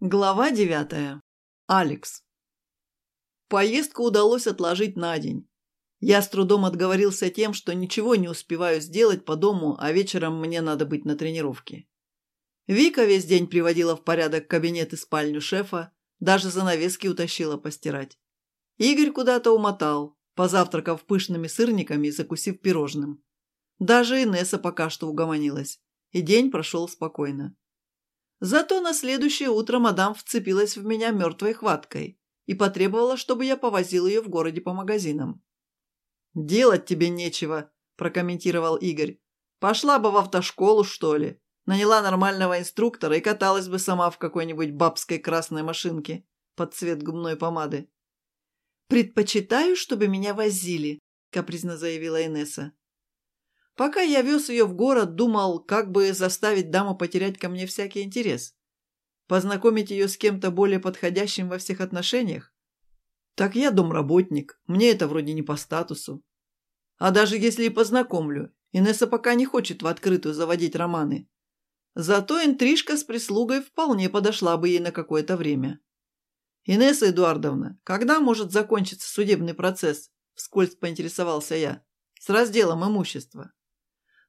Глава девятая. Алекс. Поездку удалось отложить на день. Я с трудом отговорился тем, что ничего не успеваю сделать по дому, а вечером мне надо быть на тренировке. Вика весь день приводила в порядок кабинет и спальню шефа, даже занавески утащила постирать. Игорь куда-то умотал, позавтракав пышными сырниками и закусив пирожным. Даже Инесса пока что угомонилась, и день прошел спокойно. Зато на следующее утро мадам вцепилась в меня мертвой хваткой и потребовала, чтобы я повозил ее в городе по магазинам. «Делать тебе нечего», – прокомментировал Игорь. «Пошла бы в автошколу, что ли. Наняла нормального инструктора и каталась бы сама в какой-нибудь бабской красной машинке под цвет губной помады». «Предпочитаю, чтобы меня возили», – капризно заявила Инесса. Пока я вез ее в город, думал, как бы заставить даму потерять ко мне всякий интерес. Познакомить ее с кем-то более подходящим во всех отношениях. Так я домработник, мне это вроде не по статусу. А даже если и познакомлю, Инесса пока не хочет в открытую заводить романы. Зато интрижка с прислугой вполне подошла бы ей на какое-то время. «Инесса Эдуардовна, когда может закончиться судебный процесс?» – вскользь поинтересовался я. «С разделом имущества».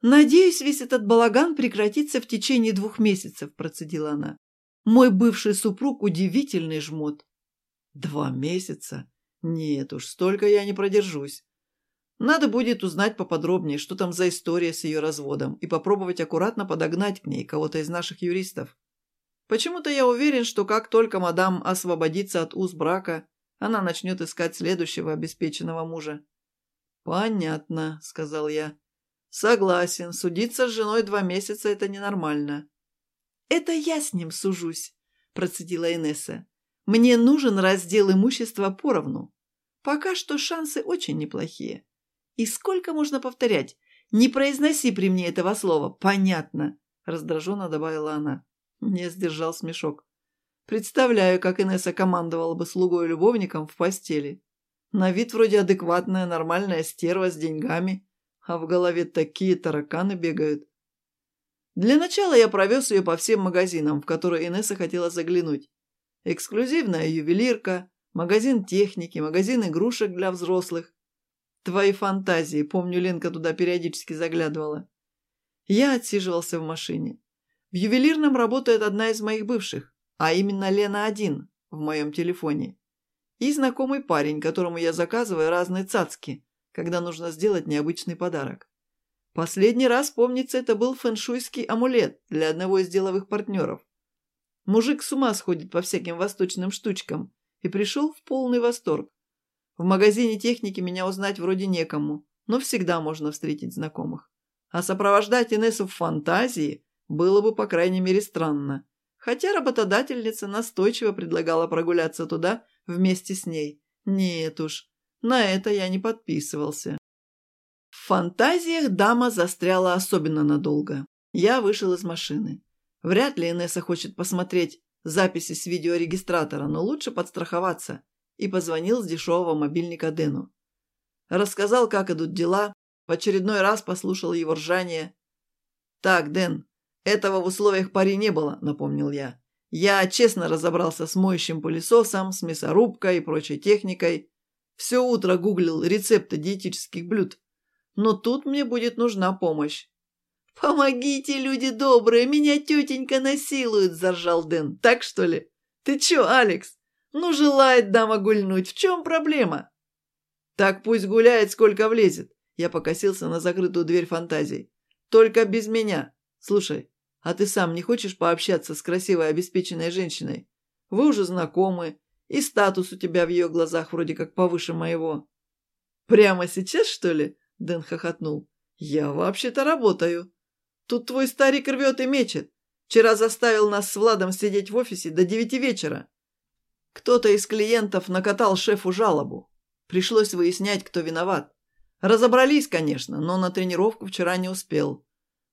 «Надеюсь, весь этот балаган прекратится в течение двух месяцев», – процедила она. «Мой бывший супруг – удивительный жмот». «Два месяца? Нет уж, столько я не продержусь. Надо будет узнать поподробнее, что там за история с ее разводом, и попробовать аккуратно подогнать к ней кого-то из наших юристов. Почему-то я уверен, что как только мадам освободится от уз брака, она начнет искать следующего обеспеченного мужа». «Понятно», – сказал я. Согласен, судиться с женой два месяца – это ненормально. «Это я с ним сужусь», – процедила Инесса. «Мне нужен раздел имущества поровну. Пока что шансы очень неплохие. И сколько можно повторять? Не произноси при мне этого слова, понятно», – раздраженно добавила она. Не сдержал смешок. Представляю, как Инесса командовала бы слугой любовником в постели. На вид вроде адекватная, нормальная стерва с деньгами – а в голове такие тараканы бегают. Для начала я провез ее по всем магазинам, в которые Инесса хотела заглянуть. Эксклюзивная ювелирка, магазин техники, магазин игрушек для взрослых. Твои фантазии, помню, Ленка туда периодически заглядывала. Я отсиживался в машине. В ювелирном работает одна из моих бывших, а именно лена Один в моем телефоне. И знакомый парень, которому я заказываю разные цацки, когда нужно сделать необычный подарок. Последний раз, помнится, это был фэншуйский амулет для одного из деловых партнеров. Мужик с ума сходит по всяким восточным штучкам и пришел в полный восторг. В магазине техники меня узнать вроде некому, но всегда можно встретить знакомых. А сопровождать Инессу в фантазии было бы, по крайней мере, странно. Хотя работодательница настойчиво предлагала прогуляться туда вместе с ней. Нет уж, на это я не подписывался. В фантазиях дама застряла особенно надолго. Я вышел из машины. Вряд ли Инесса хочет посмотреть записи с видеорегистратора, но лучше подстраховаться. И позвонил с дешевого мобильника Дэну. Рассказал, как идут дела, в очередной раз послушал его ржание. «Так, Дэн, этого в условиях пари не было», — напомнил я. «Я честно разобрался с моющим пылесосом, с мясорубкой и прочей техникой. Все утро гуглил рецепты диетических блюд. Но тут мне будет нужна помощь. «Помогите, люди добрые, меня тетенька насилует!» – заржал Дэн. «Так что ли? Ты че, Алекс? Ну, желает дама гульнуть, в чем проблема?» «Так пусть гуляет, сколько влезет!» Я покосился на закрытую дверь фантазий. «Только без меня. Слушай, а ты сам не хочешь пообщаться с красивой обеспеченной женщиной? Вы уже знакомы, и статус у тебя в ее глазах вроде как повыше моего». «Прямо сейчас, что ли?» – Дэн хохотнул. «Я вообще-то работаю. Тут твой старик рвет и мечет. Вчера заставил нас с Владом сидеть в офисе до девяти вечера. Кто-то из клиентов накатал шефу жалобу. Пришлось выяснять, кто виноват. Разобрались, конечно, но на тренировку вчера не успел.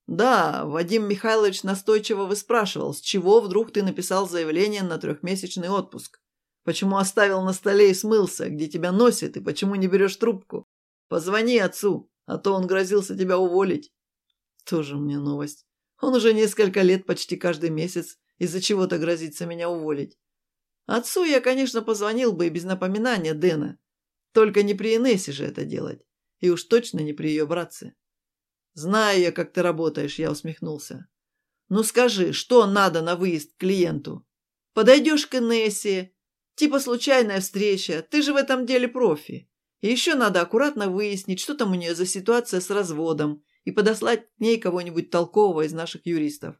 Да, Вадим Михайлович настойчиво выспрашивал, с чего вдруг ты написал заявление на трехмесячный отпуск. Почему оставил на столе и смылся? Где тебя носит? И почему не берешь трубку? Позвони отцу, а то он грозился тебя уволить. Тоже мне новость. Он уже несколько лет почти каждый месяц из-за чего-то грозится меня уволить. Отцу я, конечно, позвонил бы и без напоминания Дэна. Типа случайная встреча, ты же в этом деле профи. И еще надо аккуратно выяснить, что там у нее за ситуация с разводом, и подослать к ней кого-нибудь толкового из наших юристов.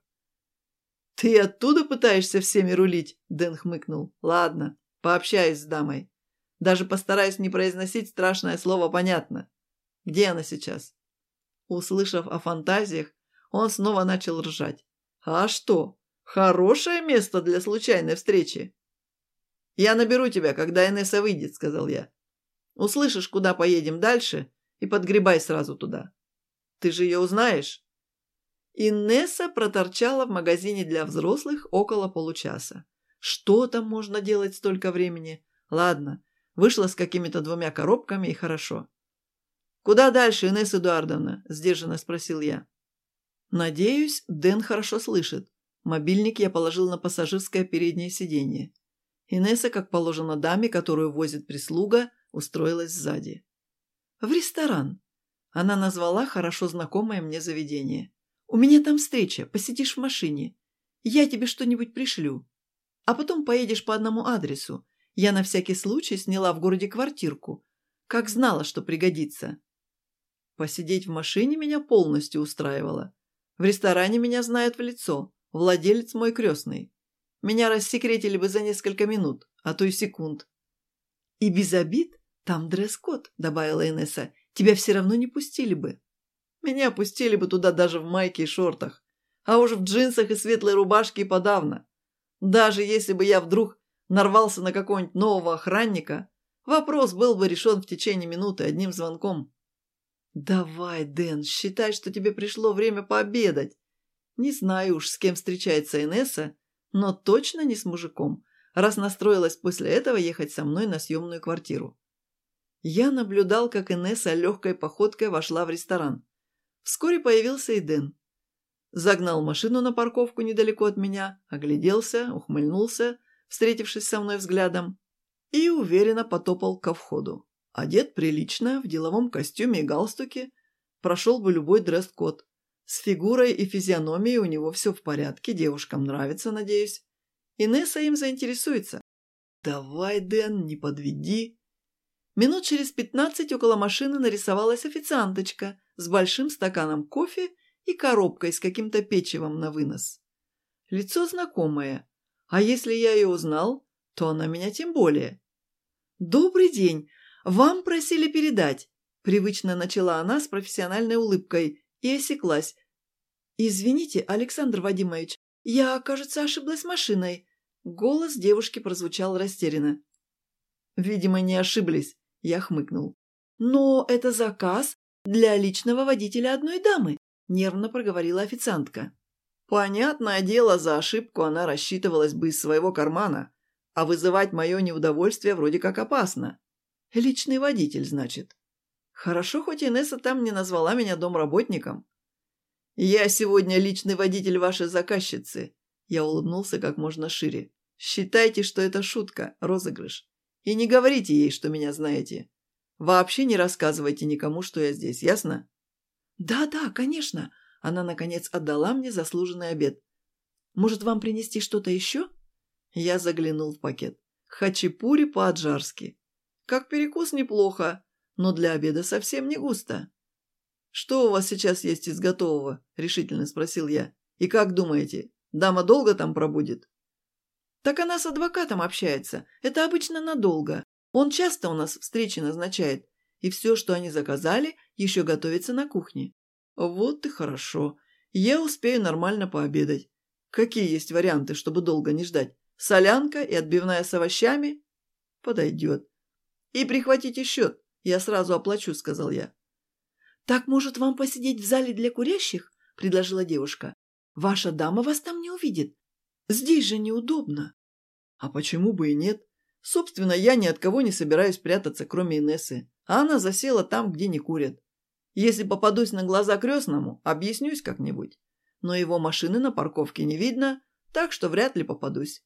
«Ты оттуда пытаешься всеми рулить?» – Дэн хмыкнул. «Ладно, пообщаюсь с дамой. Даже постараюсь не произносить страшное слово «понятно». Где она сейчас?» Услышав о фантазиях, он снова начал ржать. «А что? Хорошее место для случайной встречи!» «Я наберу тебя, когда Энесса выйдет», — сказал я. «Услышишь, куда поедем дальше, и подгребай сразу туда. Ты же ее узнаешь?» Инесса проторчала в магазине для взрослых около получаса. Что там можно делать столько времени? Ладно, вышла с какими-то двумя коробками и хорошо. «Куда дальше, Инесса Эдуардовна?» – сдержанно спросил я. Надеюсь, Дэн хорошо слышит. Мобильник я положил на пассажирское переднее сиденье. Инесса, как положено даме, которую возит прислуга, устроилась сзади. «В ресторан!» Она назвала хорошо знакомое мне заведение. «У меня там встреча, посидишь в машине. Я тебе что-нибудь пришлю. А потом поедешь по одному адресу. Я на всякий случай сняла в городе квартирку. Как знала, что пригодится». Посидеть в машине меня полностью устраивало. В ресторане меня знают в лицо. Владелец мой крестный. Меня рассекретили бы за несколько минут, а то и секунд. И без обид, там дресс-код, добавила Инесса. Тебя все равно не пустили бы. Меня пустили бы туда даже в майке и шортах. А уж в джинсах и светлой рубашке и подавно. Даже если бы я вдруг нарвался на какого-нибудь нового охранника, вопрос был бы решен в течение минуты одним звонком. «Давай, Дэн, считай, что тебе пришло время пообедать. Не знаю уж, с кем встречается Инесса, но точно не с мужиком, раз настроилась после этого ехать со мной на съемную квартиру. Я наблюдал, как Инесса легкой походкой вошла в ресторан. Вскоре появился и Дэн. Загнал машину на парковку недалеко от меня, огляделся, ухмыльнулся, встретившись со мной взглядом, и уверенно потопал ко входу. Одет прилично, в деловом костюме и галстуке, прошел бы любой дресс-код. С фигурой и физиономией у него все в порядке, девушкам нравится, надеюсь. Инесса им заинтересуется. «Давай, Дэн, не подведи!» Минут через пятнадцать около машины нарисовалась официанточка с большим стаканом кофе и коробкой с каким-то печевом на вынос. Лицо знакомое, а если я ее узнал, то она меня тем более. «Добрый день! Вам просили передать!» – привычно начала она с профессиональной улыбкой – и осеклась. «Извините, Александр Вадимович, я, кажется, ошиблась машиной». Голос девушки прозвучал растерянно. «Видимо, не ошиблись», – я хмыкнул. «Но это заказ для личного водителя одной дамы», – нервно проговорила официантка. Понятное дело, за ошибку она рассчитывалась бы из своего кармана, а вызывать мое неудовольствие вроде как опасно. Личный водитель, значит. Хорошо, хоть Инесса там не назвала меня домработником. «Я сегодня личный водитель вашей заказчицы», – я улыбнулся как можно шире. «Считайте, что это шутка, розыгрыш. И не говорите ей, что меня знаете. Вообще не рассказывайте никому, что я здесь, ясно?» «Да-да, конечно», – она, наконец, отдала мне заслуженный обед. «Может, вам принести что-то еще?» Я заглянул в пакет. «Хачапури по-аджарски». «Как перекус неплохо», но для обеда совсем не густо. «Что у вас сейчас есть из готового?» – решительно спросил я. «И как думаете, дама долго там пробудет?» «Так она с адвокатом общается. Это обычно надолго. Он часто у нас встречи назначает. И все, что они заказали, еще готовится на кухне». «Вот и хорошо. Я успею нормально пообедать. Какие есть варианты, чтобы долго не ждать? Солянка и отбивная с овощами?» «Подойдет. И прихватите счет. Я сразу оплачу», — сказал я. «Так, может, вам посидеть в зале для курящих?» — предложила девушка. «Ваша дама вас там не увидит. Здесь же неудобно». «А почему бы и нет? Собственно, я ни от кого не собираюсь прятаться, кроме Инессы. А она засела там, где не курят. Если попадусь на глаза крестному, объяснюсь как-нибудь. Но его машины на парковке не видно, так что вряд ли попадусь».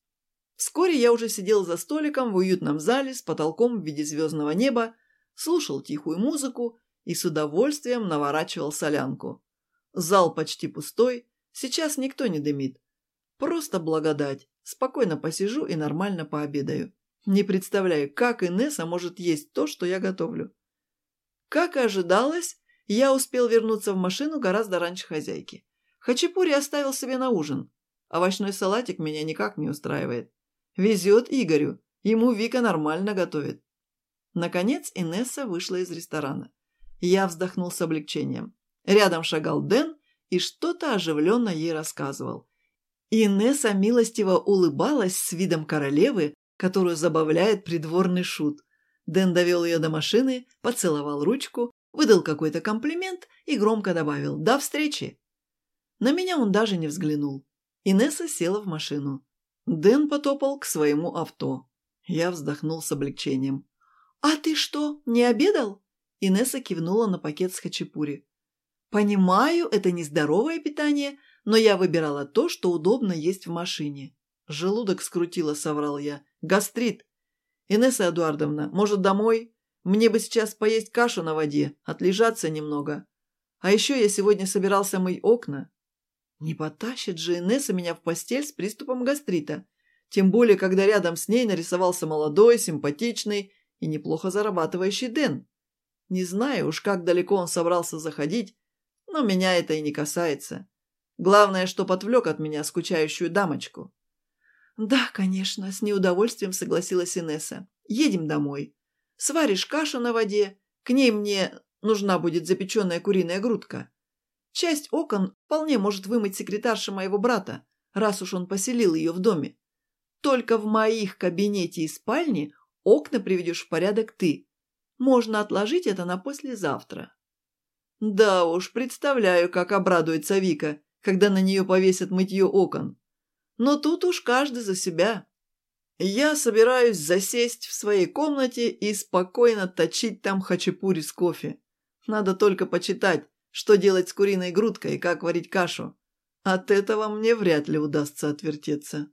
Вскоре я уже сидел за столиком в уютном зале с потолком в виде звездного неба слушал тихую музыку и с удовольствием наворачивал солянку. Зал почти пустой, сейчас никто не дымит. Просто благодать. Спокойно посижу и нормально пообедаю. Не представляю, как Инесса может есть то, что я готовлю. Как и ожидалось, я успел вернуться в машину гораздо раньше хозяйки. Хачапури оставил себе на ужин. Овощной салатик меня никак не устраивает. Везет Игорю. Ему Вика нормально готовит. Наконец Инесса вышла из ресторана. Я вздохнул с облегчением. Рядом шагал Дэн и что-то оживленно ей рассказывал. Инесса милостиво улыбалась с видом королевы, которую забавляет придворный шут. Дэн довел ее до машины, поцеловал ручку, выдал какой-то комплимент и громко добавил «До встречи!». На меня он даже не взглянул. Инесса села в машину. Дэн потопал к своему авто. Я вздохнул с облегчением. «А ты что, не обедал?» Инесса кивнула на пакет с хачапури. «Понимаю, это нездоровое питание, но я выбирала то, что удобно есть в машине». «Желудок скрутило», — соврал я. «Гастрит!» «Инесса Эдуардовна, может, домой? Мне бы сейчас поесть кашу на воде, отлежаться немного. А еще я сегодня собирался мыть окна». «Не потащит же Инесса меня в постель с приступом гастрита. Тем более, когда рядом с ней нарисовался молодой, симпатичный, и неплохо зарабатывающий Дэн. Не знаю уж, как далеко он собрался заходить, но меня это и не касается. Главное, чтоб отвлек от меня скучающую дамочку». «Да, конечно», — с неудовольствием согласилась Инесса. «Едем домой. Сваришь кашу на воде, к ней мне нужна будет запеченная куриная грудка. Часть окон вполне может вымыть секретарша моего брата, раз уж он поселил ее в доме. Только в моих кабинете и спальне окна приведешь в порядок ты. Можно отложить это на послезавтра». «Да уж, представляю, как обрадуется Вика, когда на нее повесят мытье окон. Но тут уж каждый за себя. Я собираюсь засесть в своей комнате и спокойно точить там хачапури с кофе. Надо только почитать, что делать с куриной грудкой и как варить кашу. От этого мне вряд ли удастся отвертеться».